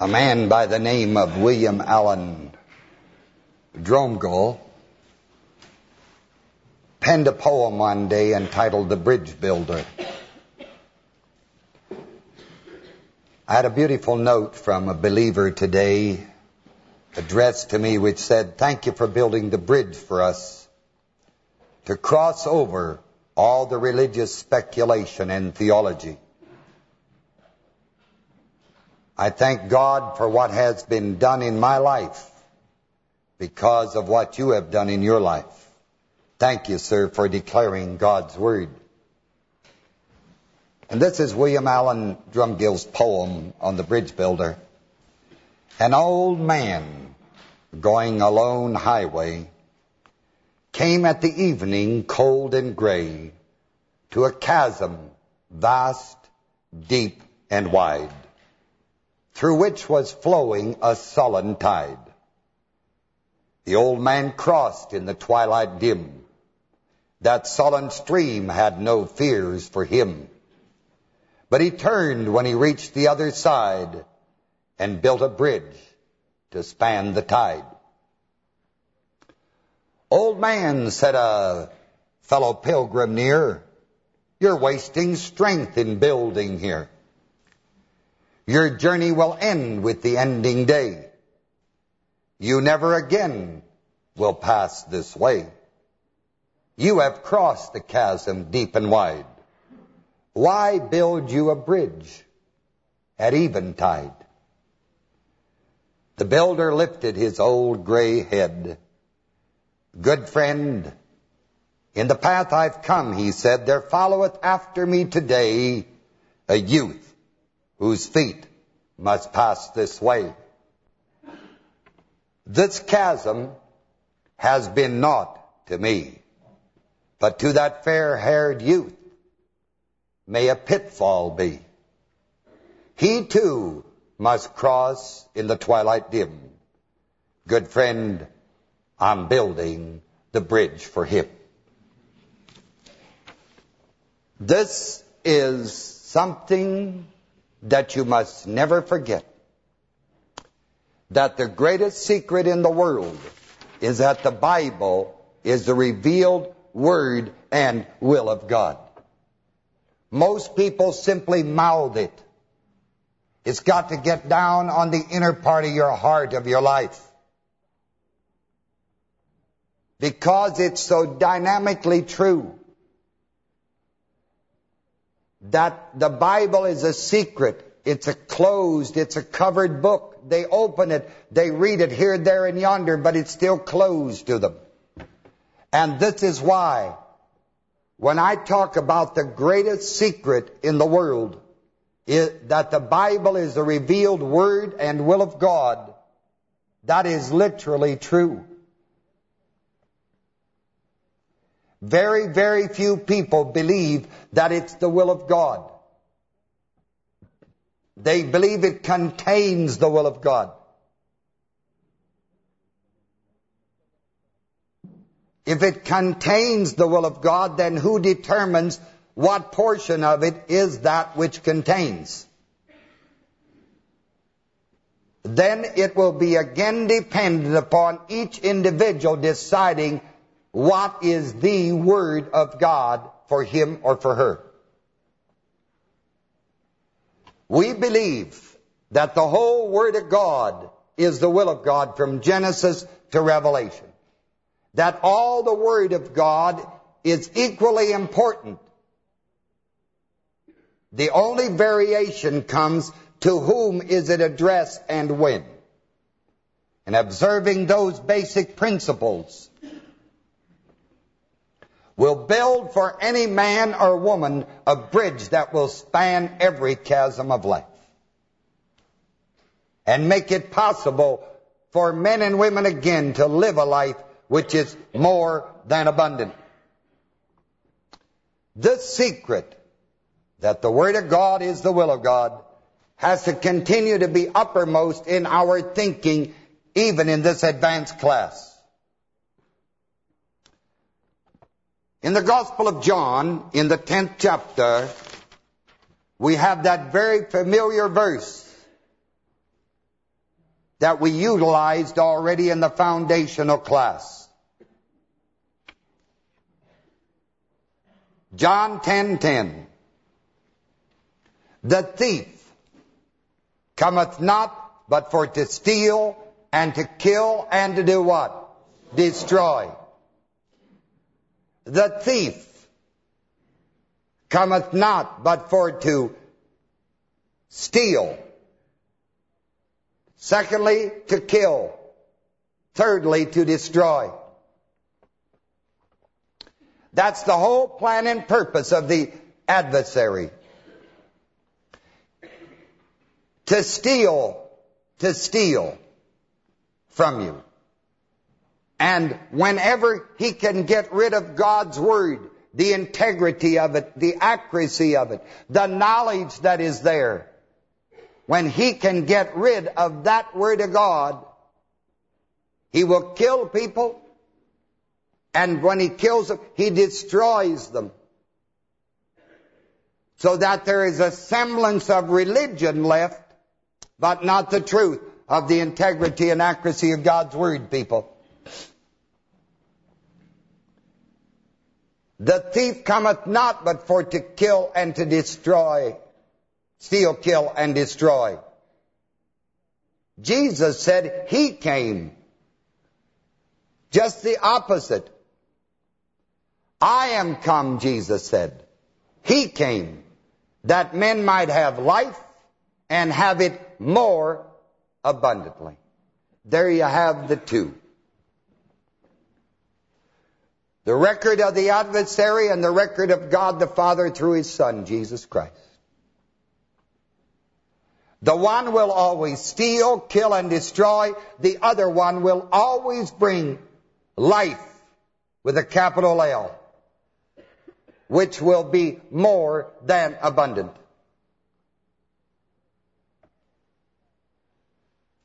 a man by the name of William Allen Dromgoole penned a poem one day entitled The Bridge Builder. I had a beautiful note from a believer today addressed to me which said, thank you for building the bridge for us to cross over all the religious speculation and theology I thank God for what has been done in my life because of what you have done in your life. Thank you, sir, for declaring God's word. And this is William Allen Dromgoole's poem on the bridge builder. An old man going a lone highway came at the evening cold and gray to a chasm vast, deep, and wide through which was flowing a sullen tide. The old man crossed in the twilight dim. That sullen stream had no fears for him. But he turned when he reached the other side and built a bridge to span the tide. Old man, said a fellow pilgrim near, you're wasting strength in building here. Your journey will end with the ending day. You never again will pass this way. You have crossed the chasm deep and wide. Why build you a bridge at eventide? The builder lifted his old gray head. Good friend, in the path I've come, he said, there followeth after me today a youth whose feet must pass this way. This chasm has been naught to me, but to that fair-haired youth may a pitfall be. He too must cross in the twilight dim. Good friend, I'm building the bridge for him. This is something that you must never forget. That the greatest secret in the world is that the Bible is the revealed word and will of God. Most people simply mouth it. It's got to get down on the inner part of your heart, of your life. Because it's so dynamically true that the Bible is a secret. It's a closed, it's a covered book. They open it, they read it here, there, and yonder, but it's still closed to them. And this is why, when I talk about the greatest secret in the world, that the Bible is the revealed Word and will of God, that is literally true. Very, very few people believe that it's the will of God. They believe it contains the will of God. If it contains the will of God, then who determines what portion of it is that which contains? Then it will be again dependent upon each individual deciding what is the Word of God for him or for her. We believe that the whole Word of God is the will of God from Genesis to Revelation. That all the Word of God is equally important. The only variation comes to whom is it addressed and when. And observing those basic principles, will build for any man or woman a bridge that will span every chasm of life and make it possible for men and women again to live a life which is more than abundant. The secret that the Word of God is the will of God has to continue to be uppermost in our thinking even in this advanced class. In the Gospel of John, in the 10th chapter, we have that very familiar verse that we utilized already in the foundational class. John 10:10 10, The thief cometh not but for to steal and to kill and to do what? Destroy. The thief cometh not but for to steal. Secondly, to kill. Thirdly, to destroy. That's the whole plan and purpose of the adversary. To steal, to steal from you. And whenever he can get rid of God's Word, the integrity of it, the accuracy of it, the knowledge that is there, when he can get rid of that Word of God, he will kill people, and when he kills them, he destroys them. So that there is a semblance of religion left, but not the truth of the integrity and accuracy of God's Word, people. The thief cometh not but for to kill and to destroy. Steal, kill, and destroy. Jesus said he came. Just the opposite. I am come, Jesus said. He came that men might have life and have it more abundantly. There you have the two. The record of the adversary and the record of God the Father through His Son, Jesus Christ. The one will always steal, kill, and destroy. The other one will always bring life with a capital L, which will be more than abundant.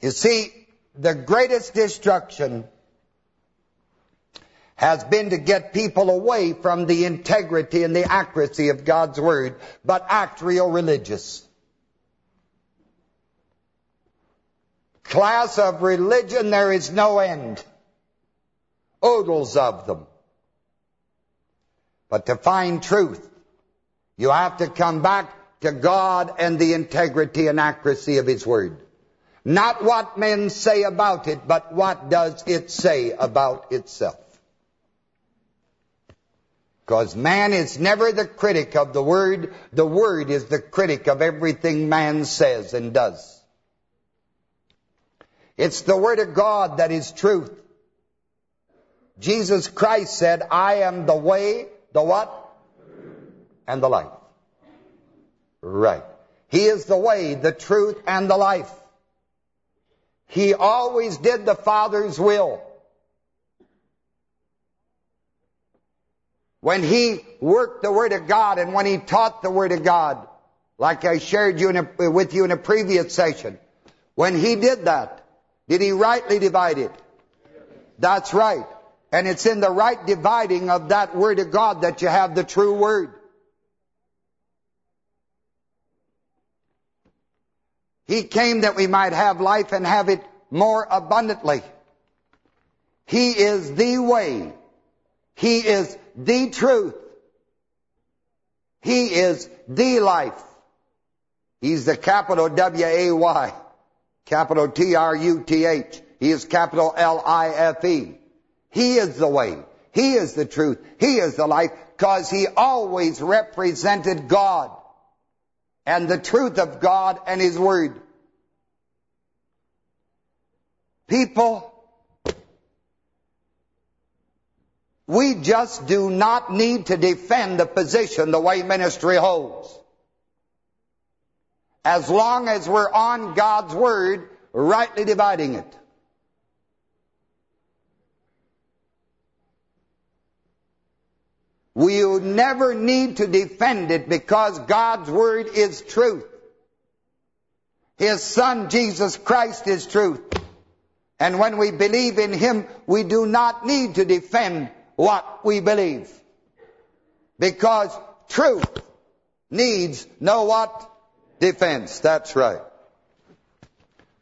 You see, the greatest destruction has been to get people away from the integrity and the accuracy of God's Word, but act real religious. Class of religion, there is no end. Oodles of them. But to find truth, you have to come back to God and the integrity and accuracy of His Word. Not what men say about it, but what does it say about itself. Because man is never the critic of the Word. The Word is the critic of everything man says and does. It's the Word of God that is truth. Jesus Christ said, I am the way, the what? And the life. Right. He is the way, the truth, and the life. He always did the Father's will. When he worked the Word of God and when he taught the Word of God, like I shared you a, with you in a previous session, when he did that, did he rightly divide it? That's right. And it's in the right dividing of that Word of God that you have the true Word. He came that we might have life and have it more abundantly. He is the way. He is the truth. He is the life. He's the capital W-A-Y, capital T-R-U-T-H. He is capital L-I-F-E. He is the way. He is the truth. He is the life because he always represented God and the truth of God and his word. People We just do not need to defend the position the way ministry holds. As long as we're on God's Word, rightly dividing it. We never need to defend it because God's Word is truth. His Son, Jesus Christ, is truth. And when we believe in Him, we do not need to defend what we believe. Because truth needs no what? Defense. That's right.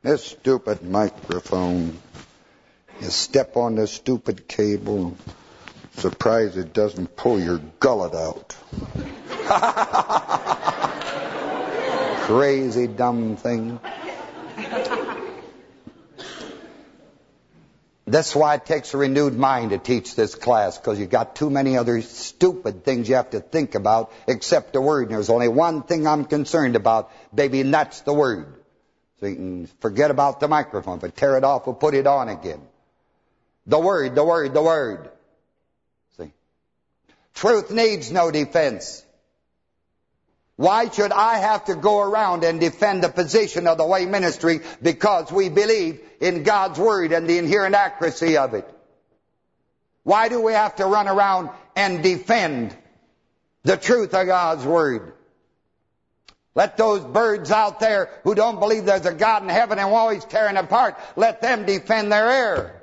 This stupid microphone. You step on this stupid cable. Surprised it doesn't pull your gullet out. Crazy dumb thing. That's why it takes a renewed mind to teach this class, because you've got too many other stupid things you have to think about except the Word. And there's only one thing I'm concerned about, baby, and that's the Word. So you can forget about the microphone, but tear it off, we'll put it on again. The Word, the Word, the Word. See? Truth needs no defense. Why should I have to go around and defend the position of the way ministry because we believe in God's Word and the inherent accuracy of it? Why do we have to run around and defend the truth of God's Word? Let those birds out there who don't believe there's a God in heaven and always tearing apart, let them defend their air.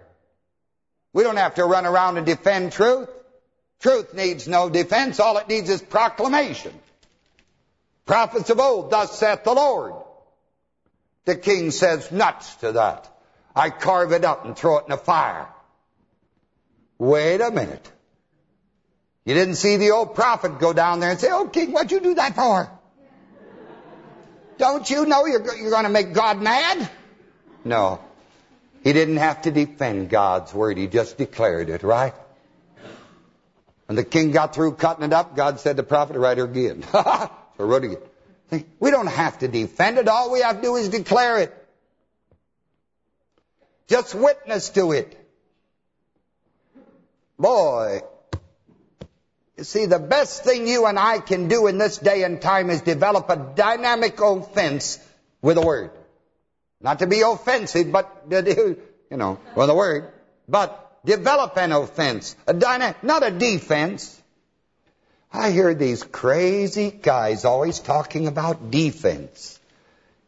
We don't have to run around and defend truth. Truth needs no defense. All it needs is proclamation. Prophets of old, thus saith the Lord. The king says nuts to that. I carve it up and throw it in the fire. Wait a minute. You didn't see the old prophet go down there and say, oh, king, what'd you do that for? Don't you know you're, you're going to make God mad? No. He didn't have to defend God's word. He just declared it, right? When the king got through cutting it up, God said to the prophet, write it again. or wrote again. We don't have to defend it. All we have to do is declare it. Just witness to it. Boy, you see, the best thing you and I can do in this day and time is develop a dynamic offense with a word. Not to be offensive, but, you know, with a word. But develop an offense. A not a defense. I hear these crazy guys always talking about defense.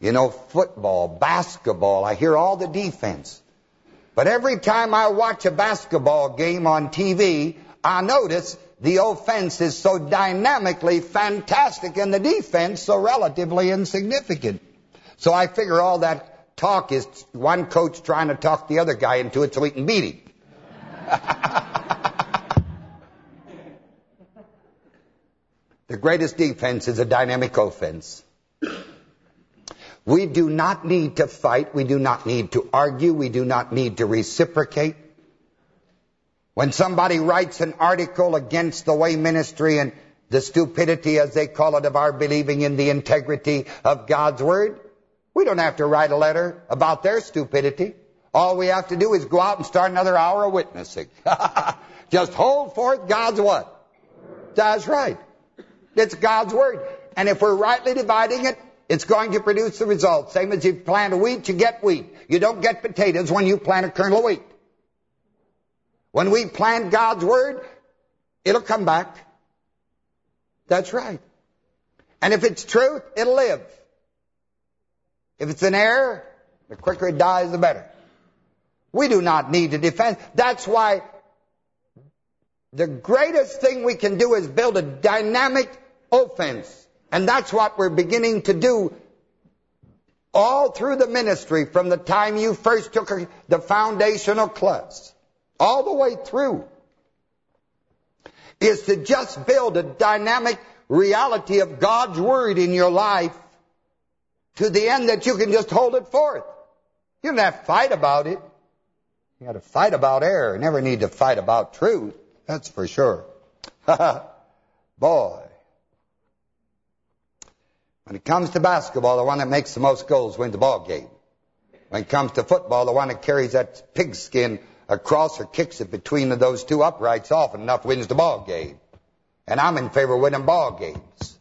You know, football, basketball, I hear all the defense. But every time I watch a basketball game on TV, I notice the offense is so dynamically fantastic and the defense so relatively insignificant. So I figure all that talk is one coach trying to talk the other guy into it so he can beat him. The greatest defense is a dynamic offense. We do not need to fight. We do not need to argue. We do not need to reciprocate. When somebody writes an article against the way ministry and the stupidity, as they call it, of our believing in the integrity of God's Word, we don't have to write a letter about their stupidity. All we have to do is go out and start another hour of witnessing. Just hold forth God's what? That's right. It's God's word. And if we're rightly dividing it, it's going to produce the results. Same as you plant a wheat, you get wheat. You don't get potatoes when you plant a kernel of wheat. When we plant God's word, it'll come back. That's right. And if it's truth, it'll live. If it's an error, the quicker it dies, the better. We do not need to defend. That's why the greatest thing we can do is build a dynamic offense. And that's what we're beginning to do all through the ministry from the time you first took the foundational class, all the way through, is to just build a dynamic reality of God's Word in your life to the end that you can just hold it forth. You don't have to fight about it. You got to fight about error. You never need to fight about truth. That's for sure. Boy. When it comes to basketball, the one that makes the most goals wins the ball game. When it comes to football, the one that carries that pigskin across or kicks it between those two uprights often enough wins the ball game. And I'm in favor of winning ball games.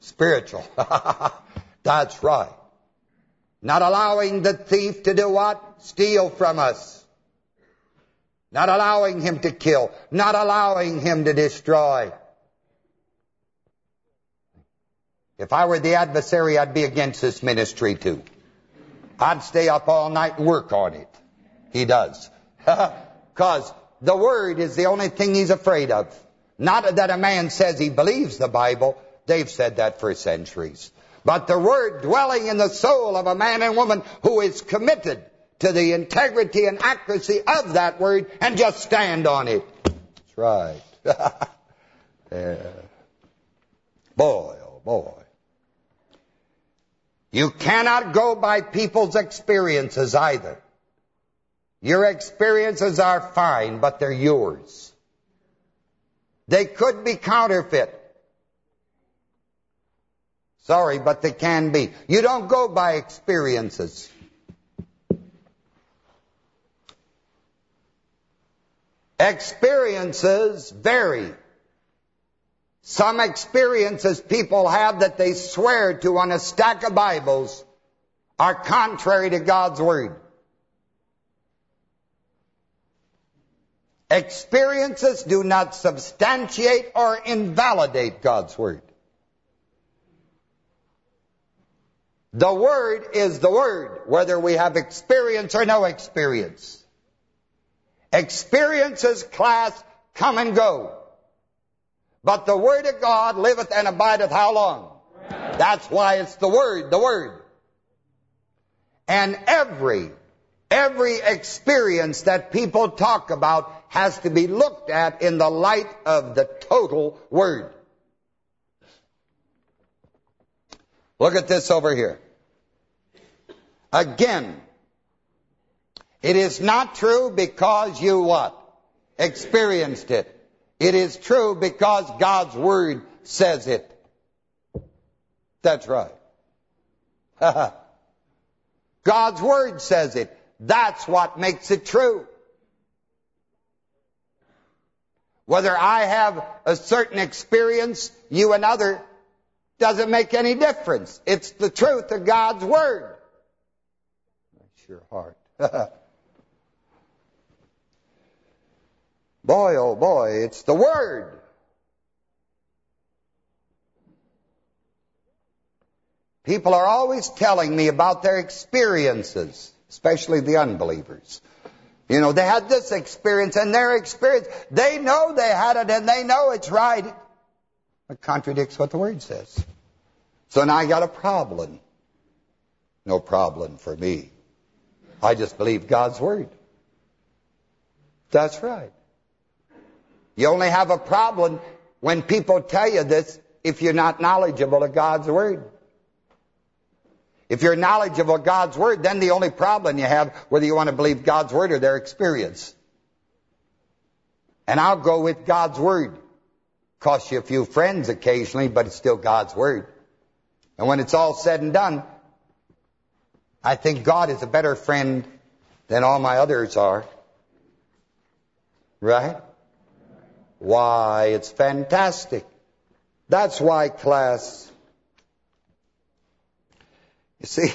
Spiritual. That's right. Not allowing the thief to do what? Steal from us. Not allowing him to kill. Not allowing him to destroy. If I were the adversary, I'd be against this ministry too. I'd stay up all night and work on it. He does. Because the Word is the only thing he's afraid of. Not that a man says he believes the Bible. They've said that for centuries. but the word dwelling in the soul of a man and woman who is committed to the integrity and accuracy of that word and just stand on it. That's right. yeah. Boy, oh boy. You cannot go by people's experiences either. Your experiences are fine, but they're yours. They could be counterfeit. Sorry, but they can be. You don't go by experiences. Experiences vary. Some experiences people have that they swear to on a stack of Bibles are contrary to God's Word. Experiences do not substantiate or invalidate God's Word. The Word is the Word, whether we have experience or no experience. Experiences, class, come and go. But the Word of God liveth and abideth how long? That's why it's the Word, the Word. And every, every experience that people talk about has to be looked at in the light of the total Word. Look at this over here. Again, it is not true because you what? Experienced it. It is true because God's Word says it. That's right. God's Word says it. That's what makes it true. Whether I have a certain experience, you another, doesn't make any difference. It's the truth of God's Word. That's your heart. boy, oh boy, it's the Word. People are always telling me about their experiences, especially the unbelievers. You know, they had this experience and their experience. They know they had it and they know it's right. It contradicts what the Word says. So now I got a problem. No problem for me. I just believe God's Word. That's right. You only have a problem when people tell you this if you're not knowledgeable of God's Word. If you're knowledgeable of God's Word, then the only problem you have, whether you want to believe God's Word or their experience. And I'll go with God's Word. Cost you a few friends occasionally, but it's still God's Word. And when it's all said and done, I think God is a better friend than all my others are. Right? Why, it's fantastic. That's why, class, you see,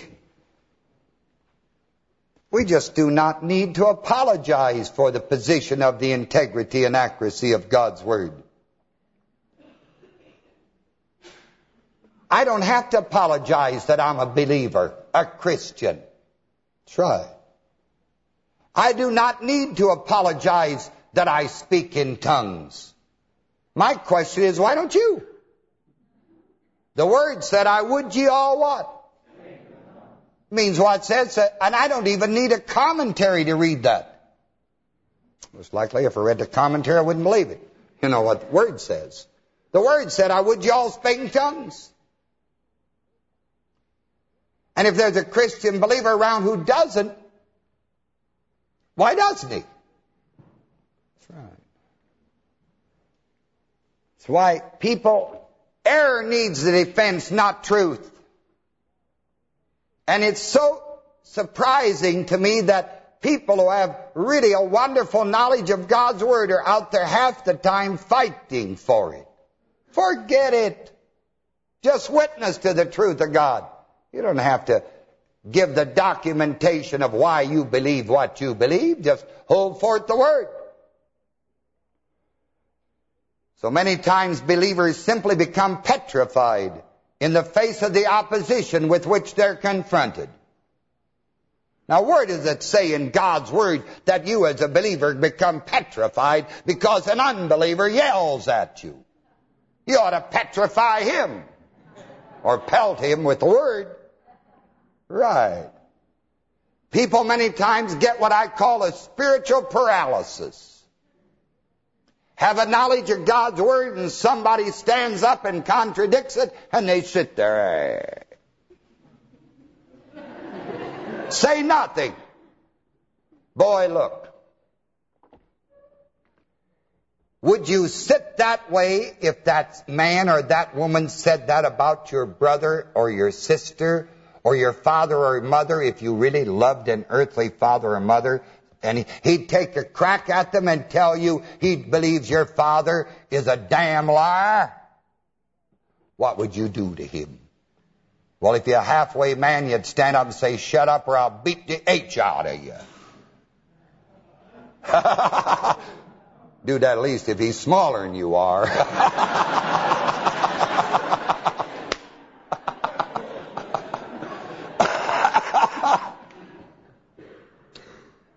we just do not need to apologize for the position of the integrity and accuracy of God's Word. I don't have to apologize that I'm a believer, a Christian. Try. I do not need to apologize that I speak in tongues. My question is, why don't you? The word said, I would ye all what? Means what it says, and I don't even need a commentary to read that. Most likely, if I read the commentary, I wouldn't believe it. You know what the word says. The word said, I would ye all speak in tongues. And if there's a Christian believer around who doesn't, why doesn't he? That's right. That's why people, error needs the defense, not truth. And it's so surprising to me that people who have really a wonderful knowledge of God's Word are out there half the time fighting for it. Forget it. Just witness to the truth of God. You don't have to give the documentation of why you believe what you believe. Just hold forth the word. So many times believers simply become petrified in the face of the opposition with which they're confronted. Now, where does it say in God's Word that you as a believer become petrified because an unbeliever yells at you? You ought to petrify him. or pelt him with the word. Right. People many times get what I call a spiritual paralysis. Have a knowledge of God's word and somebody stands up and contradicts it and they sit there. Say nothing. Boy, look. Would you sit that way if that man or that woman said that about your brother or your sister or your father or mother if you really loved an earthly father or mother? And he'd take a crack at them and tell you he believes your father is a damn liar. What would you do to him? Well, if you're a halfway man, you'd stand up and say, shut up or I'll beat the H out of you. Do that at least if he's smaller than you are.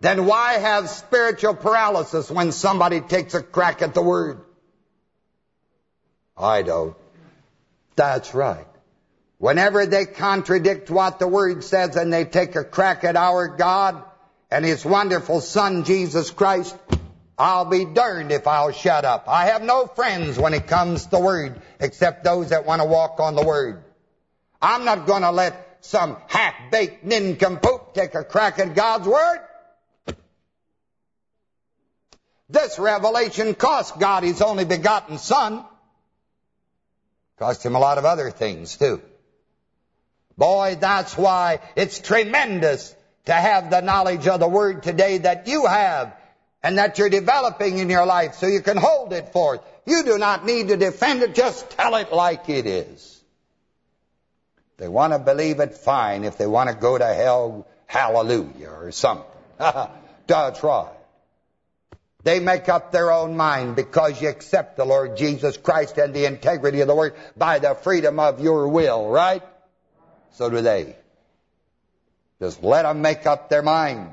then why have spiritual paralysis when somebody takes a crack at the word? I don't. That's right. Whenever they contradict what the word says and they take a crack at our God and his wonderful son, Jesus Christ, I'll be darned if I'll shut up. I have no friends when it comes to the Word except those that want to walk on the Word. I'm not going to let some half-baked nincompoop take a crack at God's Word. This revelation cost God His only begotten Son. Cost Him a lot of other things, too. Boy, that's why it's tremendous to have the knowledge of the Word today that you have and that you're developing in your life so you can hold it forth. You do not need to defend it, just tell it like it is. If they want to believe it, fine. If they want to go to hell, hallelujah or something. That's right. They make up their own mind because you accept the Lord Jesus Christ and the integrity of the Word by the freedom of your will, right? So do they. Just let them make up their mind.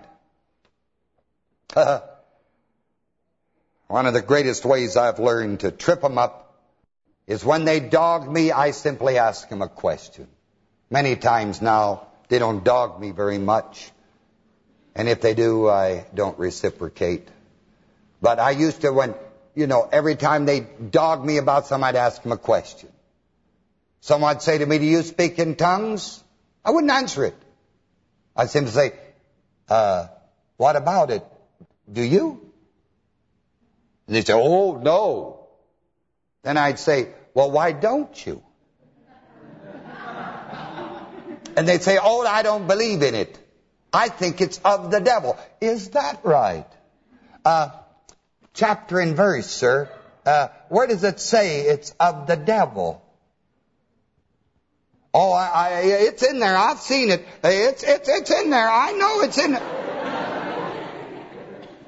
One of the greatest ways I've learned to trip them up is when they dog me, I simply ask them a question. Many times now, they don't dog me very much. And if they do, I don't reciprocate. But I used to, when, you know, every time they dog me about something, I'd ask them a question. Someone would say to me, do you speak in tongues? I wouldn't answer it. I'd simply say, uh, what about it? Do you? And they'd say, oh, no. Then I'd say, well, why don't you? and they'd say, oh, I don't believe in it. I think it's of the devil. Is that right? Uh, chapter and verse, sir. Uh, where does it say it's of the devil? Oh, I, I, it's in there. I've seen it. It's, it's, it's in there. I know it's in there.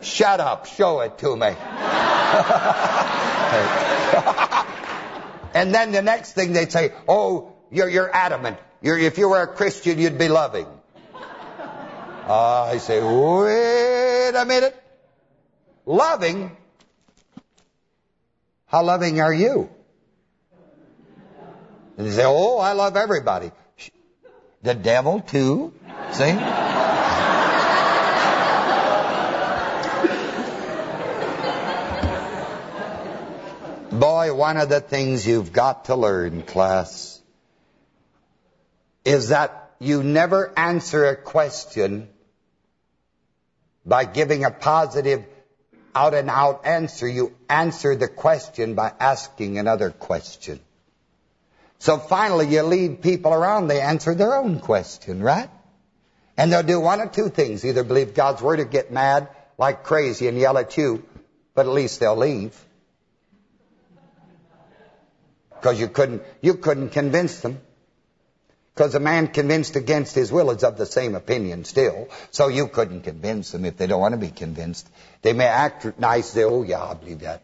Shut up. Show it to me. and then the next thing they'd say, oh, you're, you're adamant. You're, if you were a Christian, you'd be loving. Uh, I say, wait a minute. Loving? How loving are you? And they say, oh, I love everybody. The devil too? See? Boy, one of the things you've got to learn, class, is that you never answer a question by giving a positive out-and-out answer. You answer the question by asking another question. So finally you lead people around, they answer their own question, right? And they'll do one of two things, either believe God's word or get mad like crazy and yell at you, but at least they'll leave because you couldn't you couldn't convince them. Because a man convinced against his will is of the same opinion still. So you couldn't convince them if they don't want to be convinced. They may act nice, say, oh yeah, I believe that.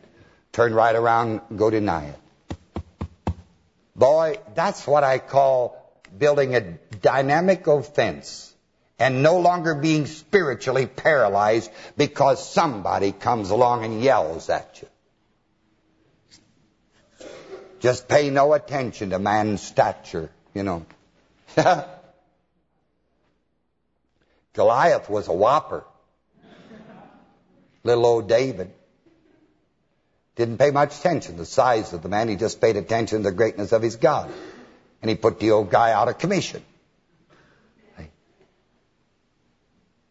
Turn right around go deny it. Boy, that's what I call building a dynamic offense and no longer being spiritually paralyzed because somebody comes along and yells at you. Just pay no attention to man's stature you know. Goliath was a whopper. Little old David. Didn't pay much attention to the size of the man. He just paid attention to the greatness of his God. And he put the old guy out of commission.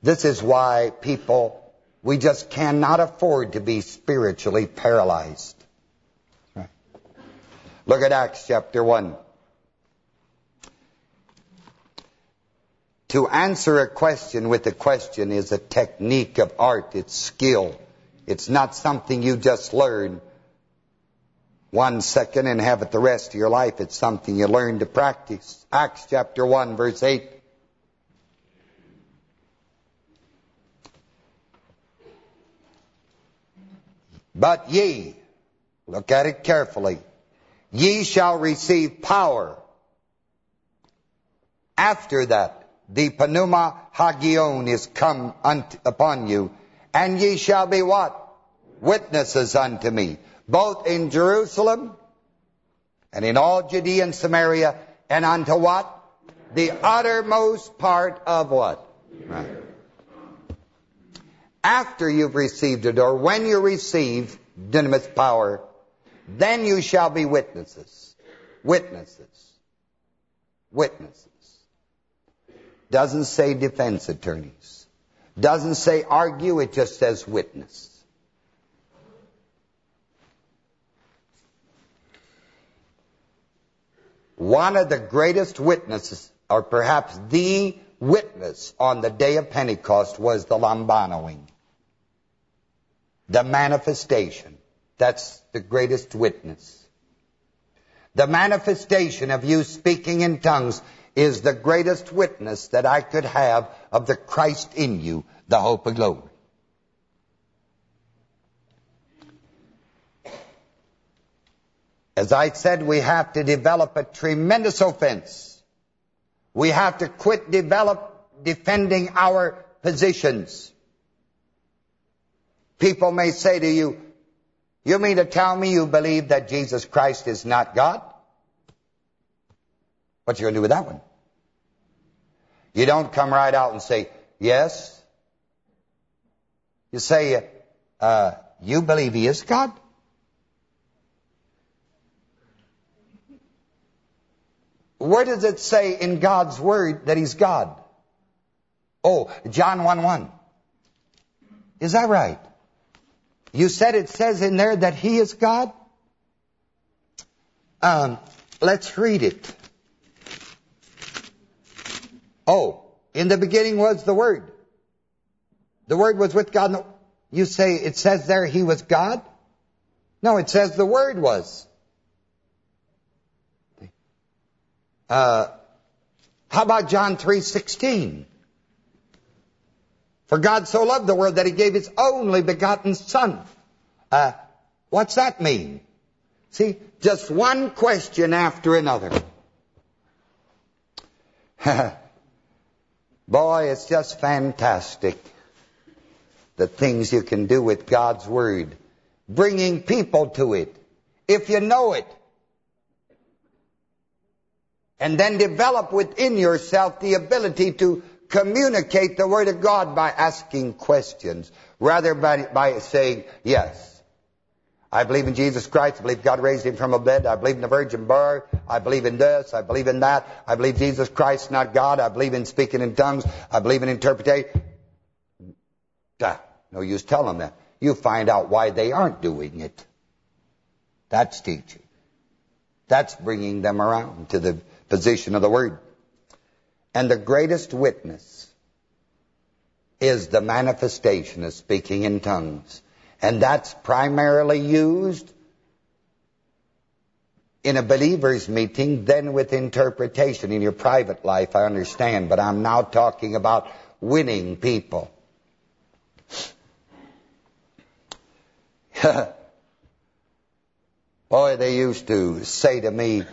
This is why people, we just cannot afford to be spiritually paralyzed. Look at Acts chapter 1. To answer a question with a question is a technique of art. It's skill. It's not something you just learn one second and have it the rest of your life. It's something you learn to practice. Acts chapter 1, verse 8. But ye, look at it carefully, ye shall receive power. After that, the pneuma hagion is come upon you, and ye shall be what? Witnesses unto me, both in Jerusalem and in all Judea and Samaria, and unto what? The uttermost part of what? Right. After you've received it, or when you receive dynamis power, then you shall be witnesses. Witnesses. Witnesses. Doesn't say defense attorneys. Doesn't say argue, it just says witness. One of the greatest witnesses, or perhaps the witness on the day of Pentecost was the lambanoing. The manifestation. That's the greatest witness. The manifestation of you speaking in tongues is the greatest witness that I could have of the Christ in you, the hope of glory. As I said, we have to develop a tremendous offense. We have to quit develop defending our positions. People may say to you, you mean to tell me you believe that Jesus Christ is not God? What you going to do with that one? You don't come right out and say, yes. You say, uh, you believe he is God? Where does it say in God's word that he's God? Oh, John 1 1. Is that right? You said it says in there that he is God? Um, let's read it. Oh, in the beginning was the Word. The Word was with God. You say it says there he was God? No, it says the Word was. Uh, how about John 3.16? For God so loved the world that he gave his only begotten Son. Uh, what's that mean? See, just one question after another. Boy, it's just fantastic the things you can do with God's Word. Bringing people to it. If you know it. And then develop within yourself the ability to communicate the Word of God by asking questions, rather by, by saying, yes. I believe in Jesus Christ. I believe God raised him from a bed. I believe in the virgin birth. I believe in this. I believe in that. I believe Jesus Christ, not God. I believe in speaking in tongues. I believe in interpretation. Ah, no use telling them that. You find out why they aren't doing it. That's teaching. That's bringing them around to the position of the Word. And the greatest witness is the manifestation of speaking in tongues. And that's primarily used in a believer's meeting, then with interpretation in your private life, I understand. But I'm now talking about winning people. Boy, they used to say to me,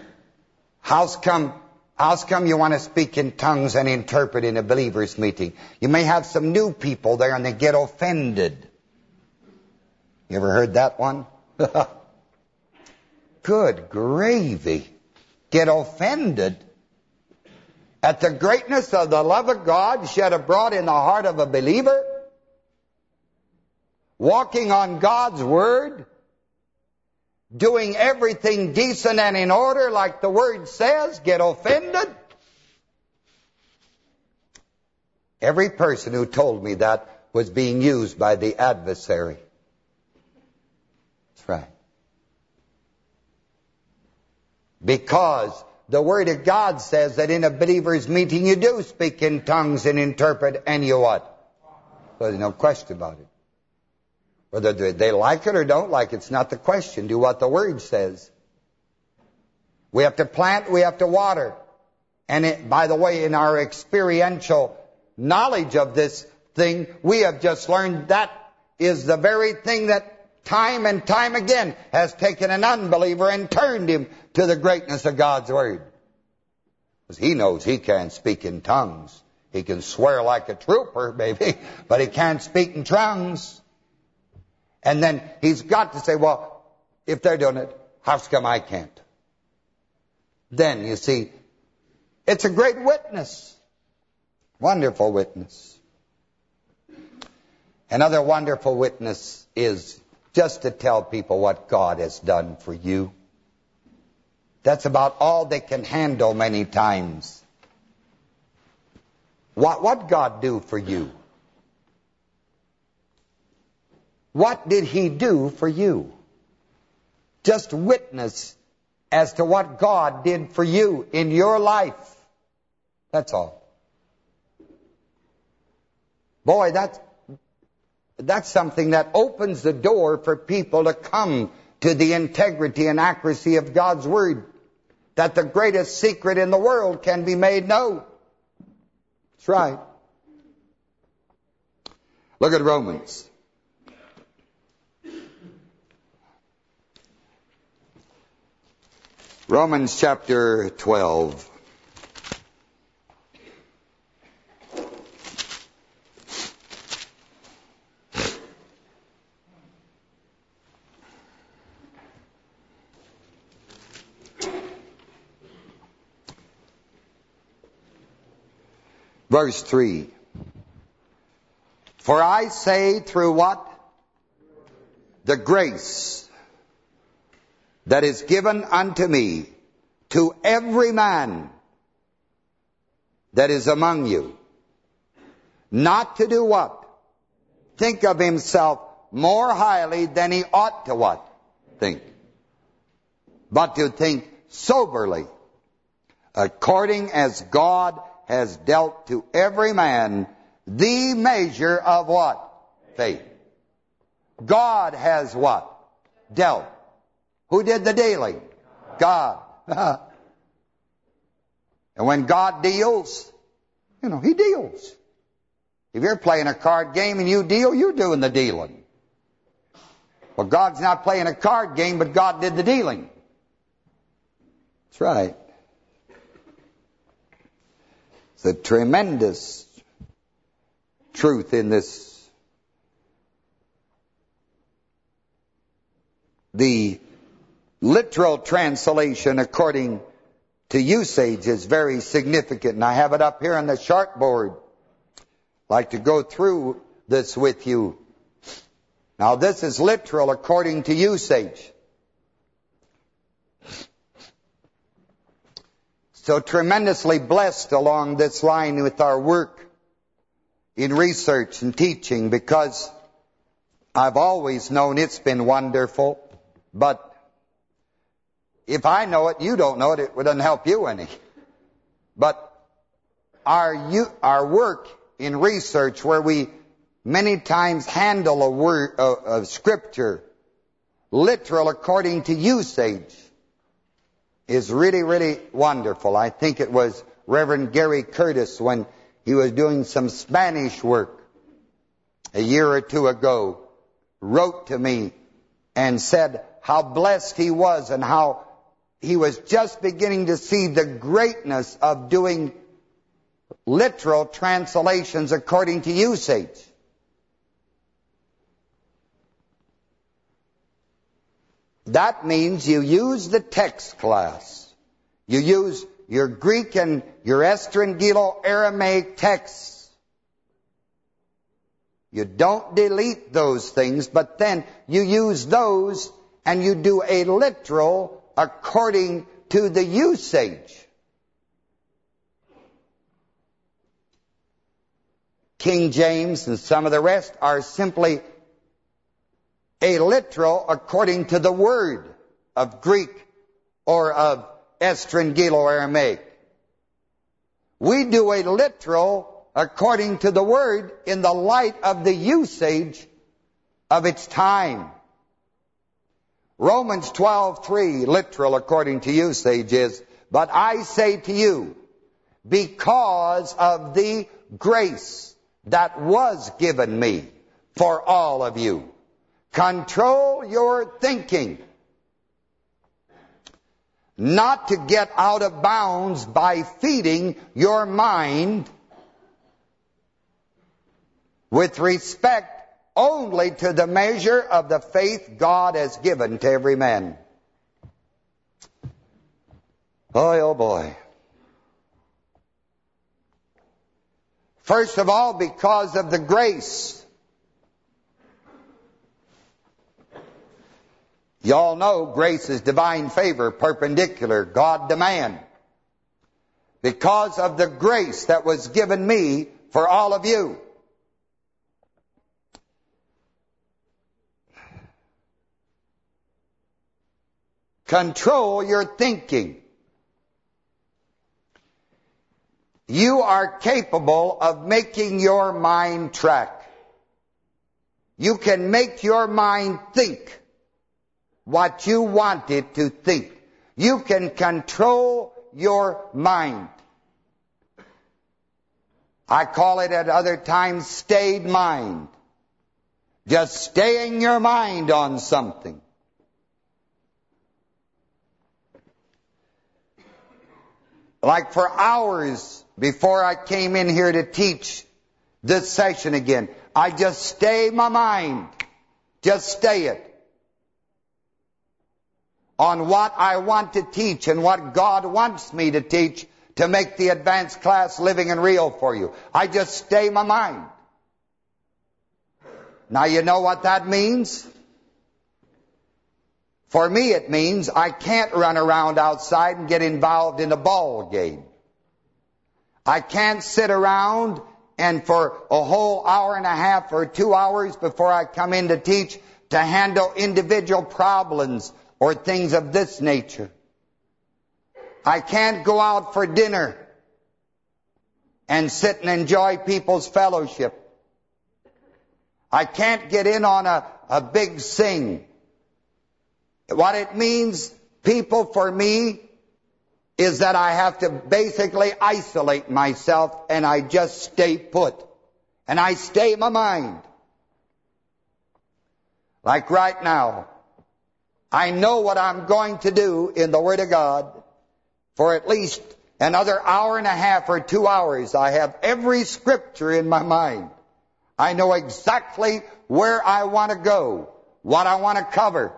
how's come How's come you want to speak in tongues and interpret in a believer's meeting? You may have some new people there and they get offended. You ever heard that one? Good gravy. Get offended. at the greatness of the love of God shed abroad in the heart of a believer, walking on God's word, doing everything decent and in order like the word says, get offended? Every person who told me that was being used by the adversary. Right. Because the Word of God says that in a believer's meeting you do speak in tongues and interpret and you what? Well, there's no question about it. Whether they like it or don't like it, it's not the question. Do what the Word says. We have to plant, we have to water. And it, by the way, in our experiential knowledge of this thing, we have just learned that is the very thing that time and time again has taken an unbeliever and turned him to the greatness of God's Word. Because he knows he can't speak in tongues. He can swear like a trooper, maybe, but he can't speak in tongues. And then he's got to say, well, if they're doing it, how come I can't? Then, you see, it's a great witness. Wonderful witness. Another wonderful witness is just to tell people what God has done for you. That's about all they can handle many times. What what God do for you? What did he do for you? Just witness as to what God did for you in your life. That's all. Boy, that's that's something that opens the door for people to come to the integrity and accuracy of God's Word. That the greatest secret in the world can be made known. That's right. Look at Romans. Romans chapter 12. Verse 3. For I say through what? The grace that is given unto me to every man that is among you, not to do what? Think of himself more highly than he ought to what? Think. But to think soberly, according as God has dealt to every man the measure of what? Faith. God has what? Dealt. Who did the dealing? God. and when God deals, you know, He deals. If you're playing a card game and you deal, you're doing the dealing. Well, God's not playing a card game, but God did the dealing. That's right. A tremendous truth in this. The literal translation according to usage is very significant. And I have it up here on the chart board. I'd like to go through this with you. Now this is literal according to usage. So tremendously blessed along this line with our work in research and teaching because I've always known it's been wonderful, but if I know it, you don't know it, it doesn't help you any. But our, you, our work in research where we many times handle a word of scripture literal according to usage is really, really wonderful. I think it was Reverend Gary Curtis when he was doing some Spanish work a year or two ago, wrote to me and said how blessed he was and how he was just beginning to see the greatness of doing literal translations according to usage. That means you use the text class. You use your Greek and your Estrangelo-Aramaic texts. You don't delete those things, but then you use those and you do a literal according to the usage. King James and some of the rest are simply a literal according to the word of Greek or of Estrangelo-Aramaic. We do a literal according to the word in the light of the usage of its time. Romans 12:3, literal according to usage is, But I say to you, because of the grace that was given me for all of you, control your thinking, not to get out of bounds by feeding your mind with respect only to the measure of the faith God has given to every man. Boy, oh boy. First of all, because of the grace. Y'all know grace is divine favor, perpendicular, God to man. Because of the grace that was given me for all of you. Control your thinking. You are capable of making your mind track. You can make your mind think what you want it to think. You can control your mind. I call it at other times stayed mind. Just staying your mind on something. like for hours before I came in here to teach this session again. I just stay my mind, just stay it on what I want to teach and what God wants me to teach to make the advanced class living and real for you. I just stay my mind. Now you know what that means? For me, it means I can't run around outside and get involved in a ball game. I can't sit around and for a whole hour and a half or two hours before I come in to teach to handle individual problems or things of this nature. I can't go out for dinner and sit and enjoy people's fellowship. I can't get in on a, a big sing what it means, people, for me, is that I have to basically isolate myself and I just stay put. And I stay my mind. Like right now, I know what I'm going to do in the Word of God for at least another hour and a half or two hours. I have every scripture in my mind. I know exactly where I want to go, what I want to cover,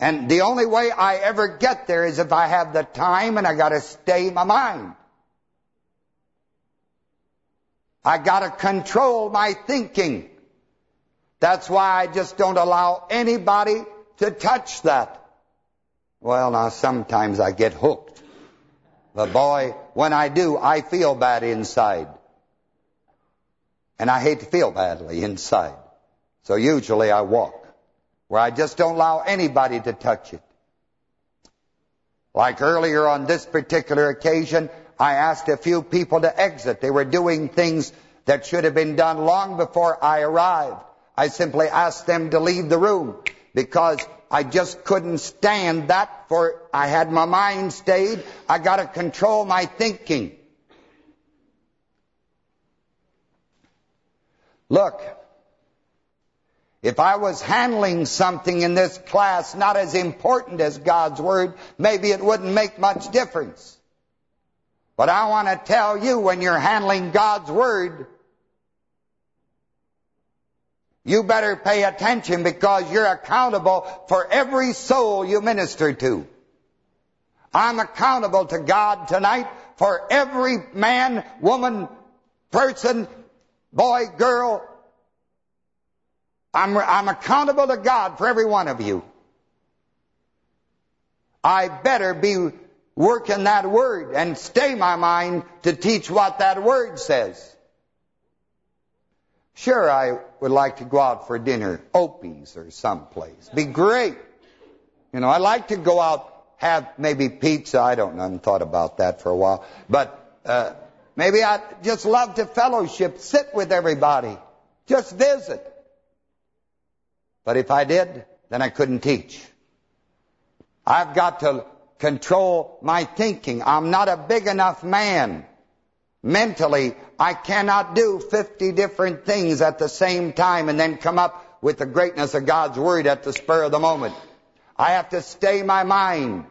and the only way I ever get there is if I have the time and I got to stay my mind. I got to control my thinking. That's why I just don't allow anybody to touch that. Well, now sometimes I get hooked. But boy, when I do, I feel bad inside. And I hate to feel badly inside. So usually I walk where I just don't allow anybody to touch it. Like earlier on this particular occasion, I asked a few people to exit. They were doing things that should have been done long before I arrived. I simply asked them to leave the room because I just couldn't stand that for I had my mind stayed. I got to control my thinking. Look, if I was handling something in this class not as important as God's Word, maybe it wouldn't make much difference. But I want to tell you, when you're handling God's Word, you better pay attention because you're accountable for every soul you minister to. I'm accountable to God tonight for every man, woman, person, boy, girl. I'm, I'm accountable to God for every one of you. I better be working that word and stay my mind to teach what that word says. Sure, I would like to go out for dinner, Opie's or someplace. Be great. You know, I like to go out, have maybe pizza. I don't know. I haven't thought about that for a while. But uh, maybe I'd just love to fellowship, sit with everybody, just visit. But if I did, then I couldn't teach. I've got to control my thinking. I'm not a big enough man. Mentally, I cannot do 50 different things at the same time and then come up with the greatness of God's Word at the spur of the moment. I have to stay my mind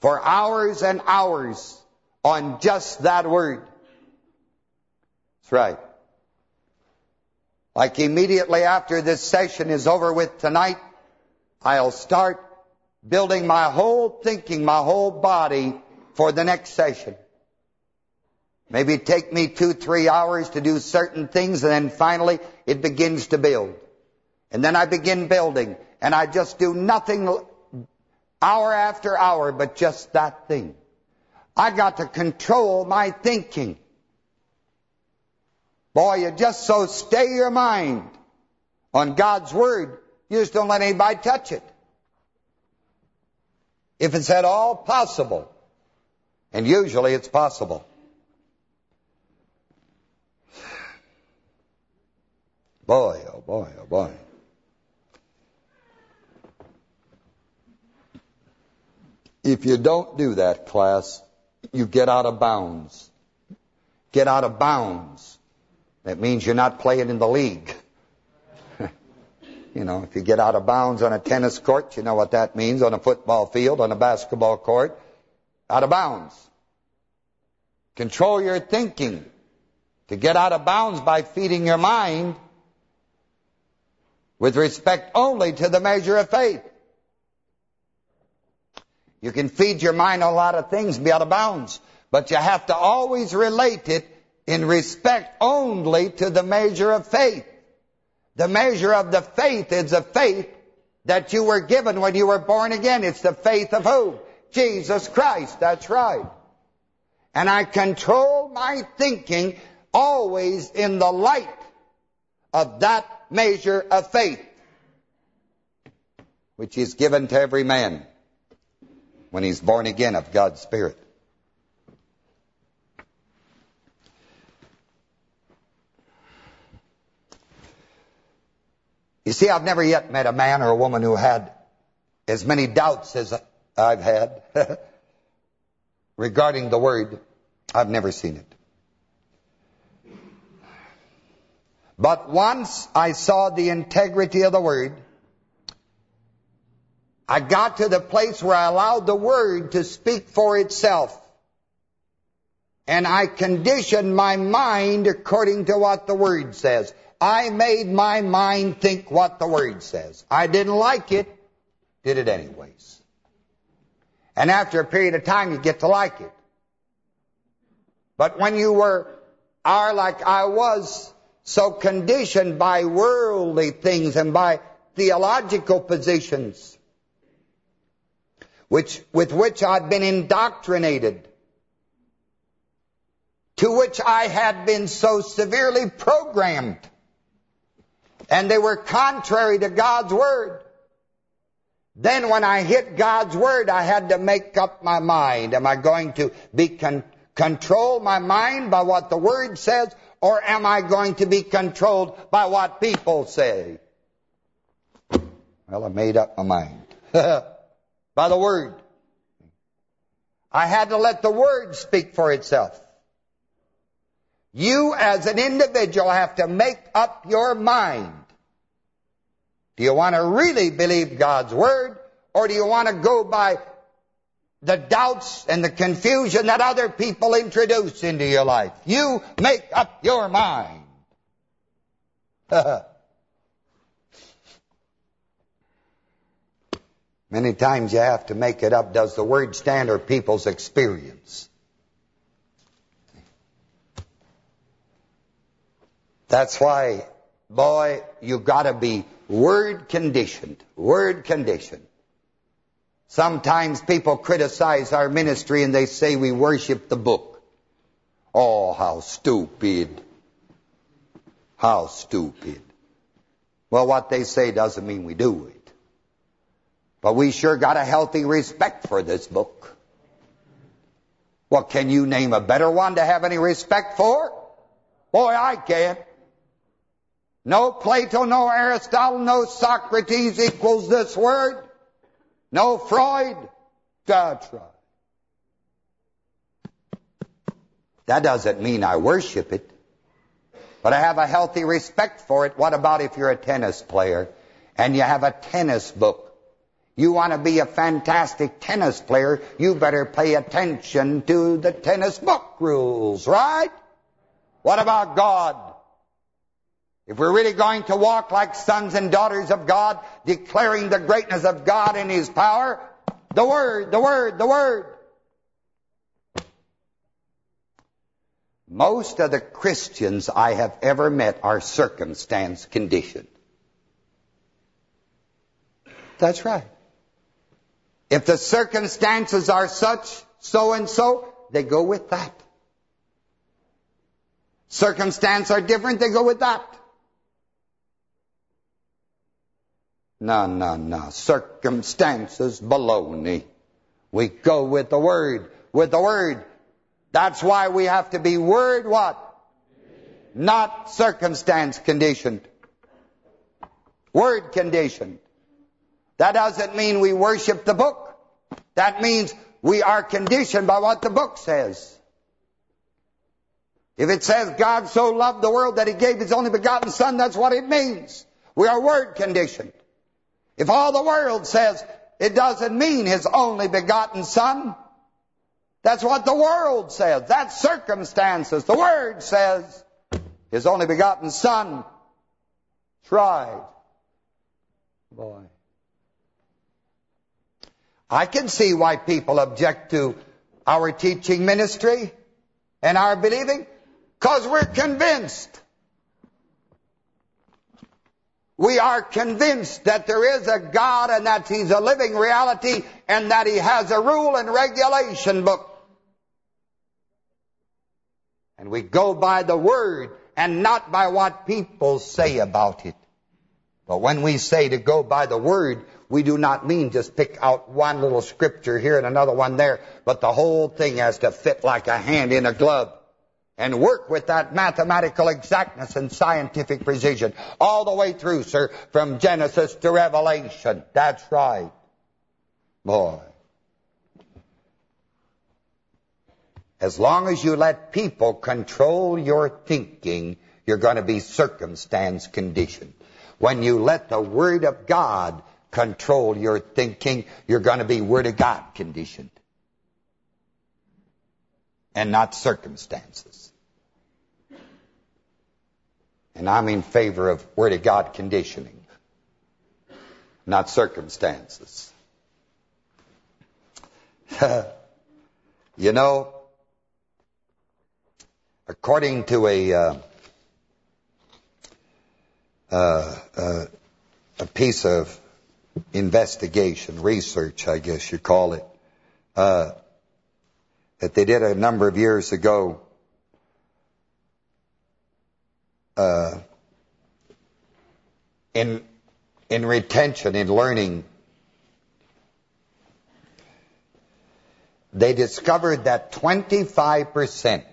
for hours and hours on just that Word. That's right. Like immediately after this session is over with tonight, I'll start building my whole thinking, my whole body for the next session. Maybe it take me two, three hours to do certain things, and then finally it begins to build. And then I begin building, and I just do nothing hour after hour but just that thing. I got to control my thinking. Boy, you just so stay your mind on God's Word, you just don't let anybody touch it if it's at all possible. And usually it's possible. Boy, oh boy, oh boy. If you don't do that, class, you get out of bounds. Get out of bounds. That means you're not playing in the league. You know, if you get out of bounds on a tennis court, you know what that means on a football field, on a basketball court. Out of bounds. Control your thinking. To get out of bounds by feeding your mind with respect only to the measure of faith. You can feed your mind on a lot of things and be out of bounds, but you have to always relate it in respect only to the measure of faith. The measure of the faith is the faith that you were given when you were born again. It's the faith of who? Jesus Christ. That's right. And I control my thinking always in the light of that measure of faith, which is given to every man when he's born again of God's Spirit. You see, I've never yet met a man or a woman who had as many doubts as I've had regarding the Word. I've never seen it. But once I saw the integrity of the Word, I got to the place where I allowed the Word to speak for itself. And I conditioned my mind according to what the Word says. I made my mind think what the Word says. I didn't like it, did it anyways. And after a period of time, you get to like it. But when you were, are like I was, so conditioned by worldly things and by theological positions, which with which I'd been indoctrinated, to which I had been so severely programmed, and they were contrary to God's Word. Then when I hit God's Word, I had to make up my mind. Am I going to be con control my mind by what the Word says, or am I going to be controlled by what people say? Well, I made up my mind. by the Word. I had to let the Word speak for itself. You as an individual have to make up your mind. Do you want to really believe God's Word? Or do you want to go by the doubts and the confusion that other people introduce into your life? You make up your mind. Many times you have to make it up. Does the word stand or people's experience? That's why, boy, you got to be word conditioned. Word conditioned. Sometimes people criticize our ministry and they say we worship the book. Oh, how stupid. How stupid. Well, what they say doesn't mean we do it. But we sure got a healthy respect for this book. Well, can you name a better one to have any respect for? Boy, I can't. No Plato, no Aristotle, no Socrates equals this word. No Freud. Right. That doesn't mean I worship it. But I have a healthy respect for it. What about if you're a tennis player and you have a tennis book? You want to be a fantastic tennis player, you better pay attention to the tennis book rules, right? What about God? If we're really going to walk like sons and daughters of God, declaring the greatness of God and His power, the Word, the Word, the Word. Most of the Christians I have ever met are circumstance conditioned. That's right. If the circumstances are such, so and so, they go with that. Circumstances are different, they go with that. No, no, no. Circumstances, baloney. We go with the Word, with the Word. That's why we have to be Word what? Not circumstance conditioned. Word conditioned. That doesn't mean we worship the book. That means we are conditioned by what the book says. If it says God so loved the world that he gave his only begotten son, that's what it means. We are word conditioned. If all the world says it doesn't mean his only begotten son, that's what the world says. That's circumstances. The word says his only begotten son tried. Boy. I can see why people object to our teaching ministry and our believing, because we're convinced we are convinced that there is a God and that He's a living reality and that He has a rule and regulation book. And we go by the Word and not by what people say about it. But when we say to go by the Word, we do not mean just pick out one little scripture here and another one there, but the whole thing has to fit like a hand in a glove and work with that mathematical exactness and scientific precision all the way through, sir, from Genesis to Revelation. That's right. Boy. As long as you let people control your thinking, you're going to be circumstance conditioned. When you let the Word of God control your thinking, you're going to be Word of God conditioned and not circumstances. And I'm in favor of Word of God conditioning, not circumstances. you know, according to a uh, uh, uh, a piece of investigation, research, I guess you call it, uh, that they did a number of years ago uh, in in retention, in learning, they discovered that 25%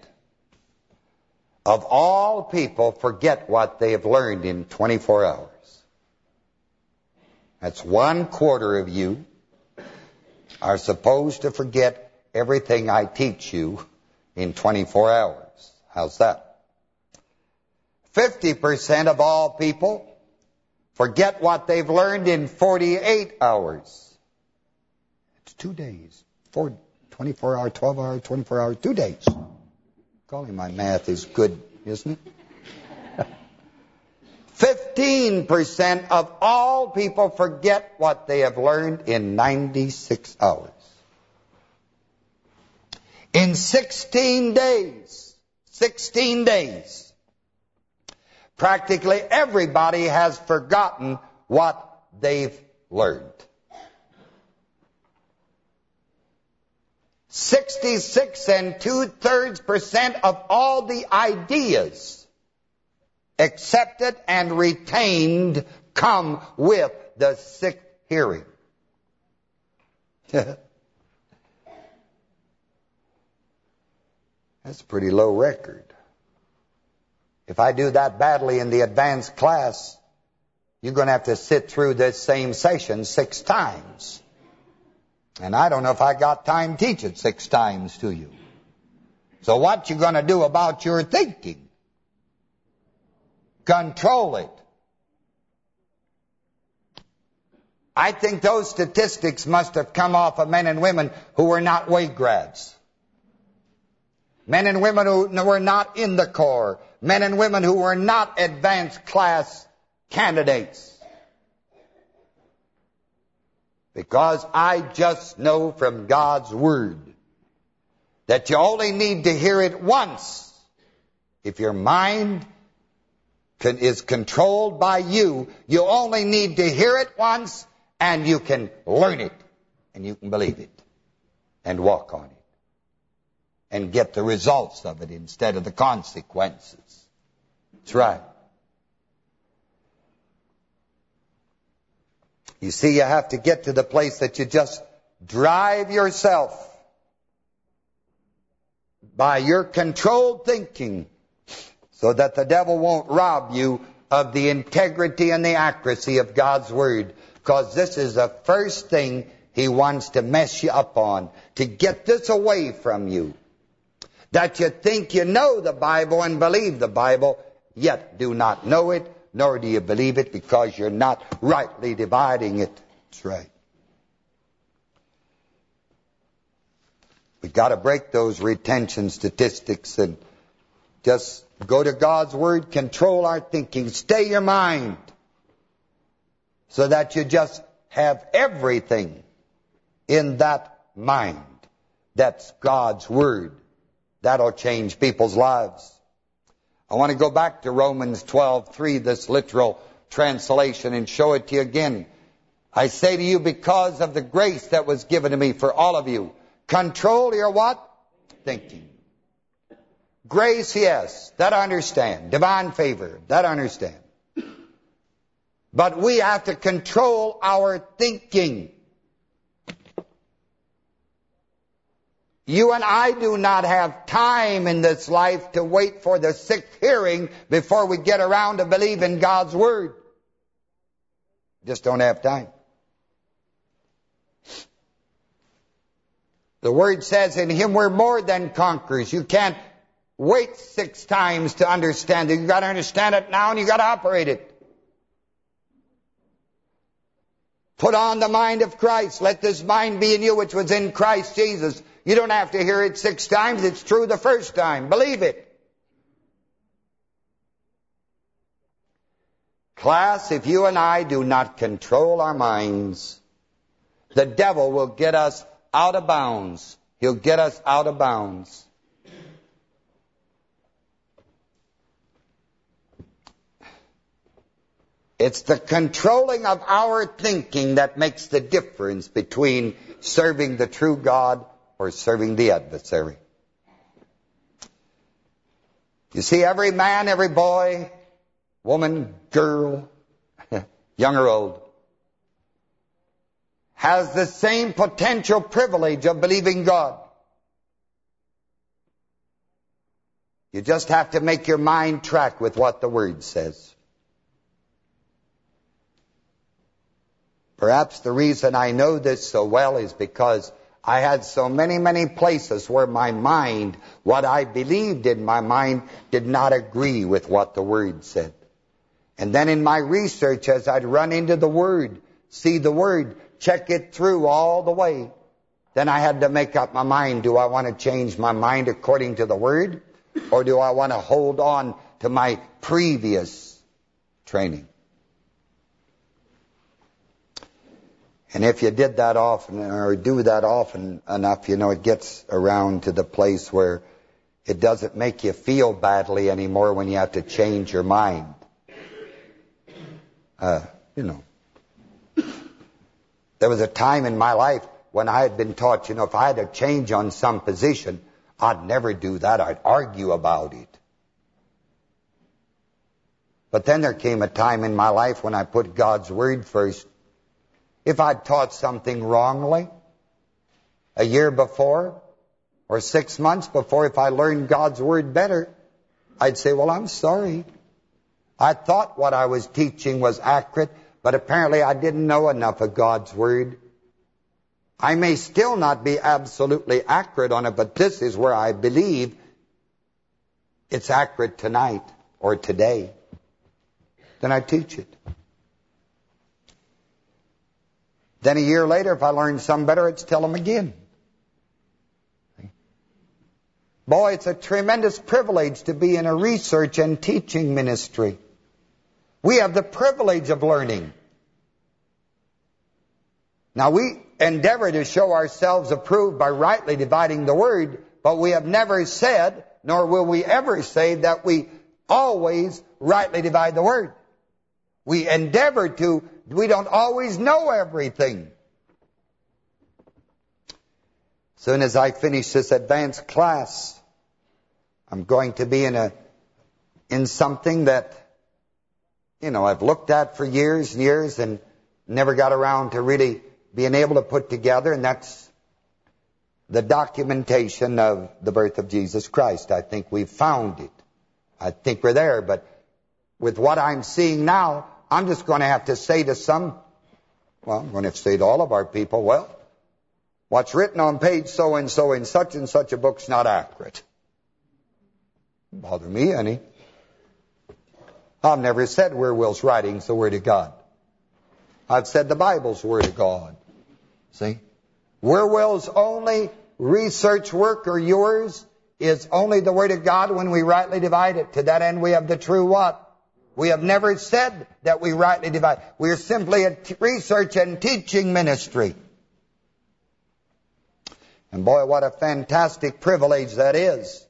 of all people forget what they have learned in 24 hours. That's one quarter of you are supposed to forget everything I teach you in 24 hours. How's that? 50% of all people forget what they've learned in 48 hours. It's two days. Four, 24 hours, 12 hour, 24 hour, two days. Calling my math is good, isn't it? 15% of all people forget what they have learned in 96 hours. In 16 days, 16 days, practically everybody has forgotten what they've learned. 66 and two-thirds percent of all the ideas accepted and retained come with the sixth hearing. That's a pretty low record. If I do that badly in the advanced class, you're going to have to sit through this same session six times. And I don't know if I got time to teach it six times to you. So what you going to do about your thinking? Control it. I think those statistics must have come off of men and women who were not Wade grads. Men and women who were not in the Corps. Men and women who were not advanced class candidates. Because I just know from God's Word that you only need to hear it once if your mind is controlled by you. You only need to hear it once and you can learn it and you can believe it and walk on it and get the results of it instead of the consequences. That's right. You see, you have to get to the place that you just drive yourself by your controlled thinking so that the devil won't rob you of the integrity and the accuracy of God's Word. Because this is the first thing he wants to mess you up on, to get this away from you. That you think you know the Bible and believe the Bible, yet do not know it nor do you believe it because you're not rightly dividing it. That's right. We've got to break those retention statistics and just go to God's Word, control our thinking, stay your mind so that you just have everything in that mind. That's God's Word. That'll change people's lives. I want to go back to Romans 12:3, this literal translation, and show it to you again. I say to you, because of the grace that was given to me for all of you, control your what? Thinking. Grace, yes, that I understand. Divine favor, that I understand. But we have to control our thinking. You and I do not have time in this life to wait for the sixth hearing before we get around to believe in God's Word. Just don't have time. The Word says in Him we're more than conquerors. You can't wait six times to understand it. You've got to understand it now and you've got to operate it. Put on the mind of Christ. Let this mind be in you which was in Christ Jesus you don't have to hear it six times. It's true the first time. Believe it. Class, if you and I do not control our minds, the devil will get us out of bounds. He'll get us out of bounds. It's the controlling of our thinking that makes the difference between serving the true God or serving the adversary. You see, every man, every boy, woman, girl, young or old, has the same potential privilege of believing God. You just have to make your mind track with what the Word says. Perhaps the reason I know this so well is because I had so many, many places where my mind, what I believed in my mind, did not agree with what the Word said. And then in my research, as I'd run into the Word, see the Word, check it through all the way, then I had to make up my mind. Do I want to change my mind according to the Word? Or do I want to hold on to my previous training? And if you did that often, or do that often enough, you know, it gets around to the place where it doesn't make you feel badly anymore when you have to change your mind. Uh, you know. There was a time in my life when I had been taught, you know, if I had to change on some position, I'd never do that. I'd argue about it. But then there came a time in my life when I put God's Word first. If I'd taught something wrongly a year before or six months before, if I learned God's Word better, I'd say, well, I'm sorry. I thought what I was teaching was accurate, but apparently I didn't know enough of God's Word. I may still not be absolutely accurate on it, but this is where I believe it's accurate tonight or today. Then I teach it. Then a year later, if I learn some better, I'd tell them again. Boy, it's a tremendous privilege to be in a research and teaching ministry. We have the privilege of learning. Now, we endeavor to show ourselves approved by rightly dividing the word, but we have never said, nor will we ever say, that we always rightly divide the word. We endeavor to, we don't always know everything. Soon as I finish this advanced class, I'm going to be in a in something that, you know, I've looked at for years and years and never got around to really being able to put together, and that's the documentation of the birth of Jesus Christ. I think we've found it. I think we're there, but with what I'm seeing now, I'm just going to have to say to some, well, I'm going to, have to say to all of our people, well, what's written on page so-and-so in such and such a book's not accurate. Bother me any. I've never said Wierwille's writing's the Word of God. I've said the Bible's Word of God. See? Wierwille's only research work or yours is only the Word of God when we rightly divide it. To that end we have the true what? We have never said that we rightly divide. We are simply a research and teaching ministry. And boy, what a fantastic privilege that is.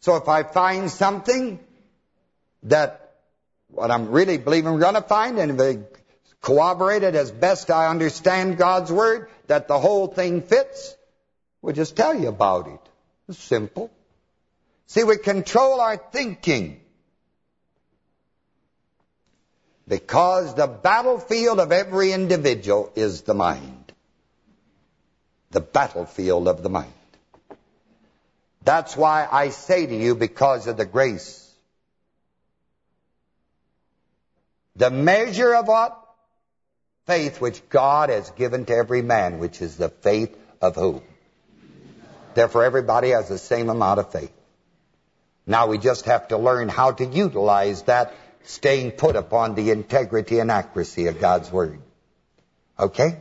So if I find something that what I'm really believing we're going to find, and corroborated as best I understand God's Word, that the whole thing fits, we'll just tell you about it. It's simple. See, we control our thinking. Because the battlefield of every individual is the mind. The battlefield of the mind. That's why I say to you, because of the grace. The measure of what? faith which God has given to every man, which is the faith of who? Therefore, everybody has the same amount of faith. Now we just have to learn how to utilize that, staying put upon the integrity and accuracy of God's Word. Okay?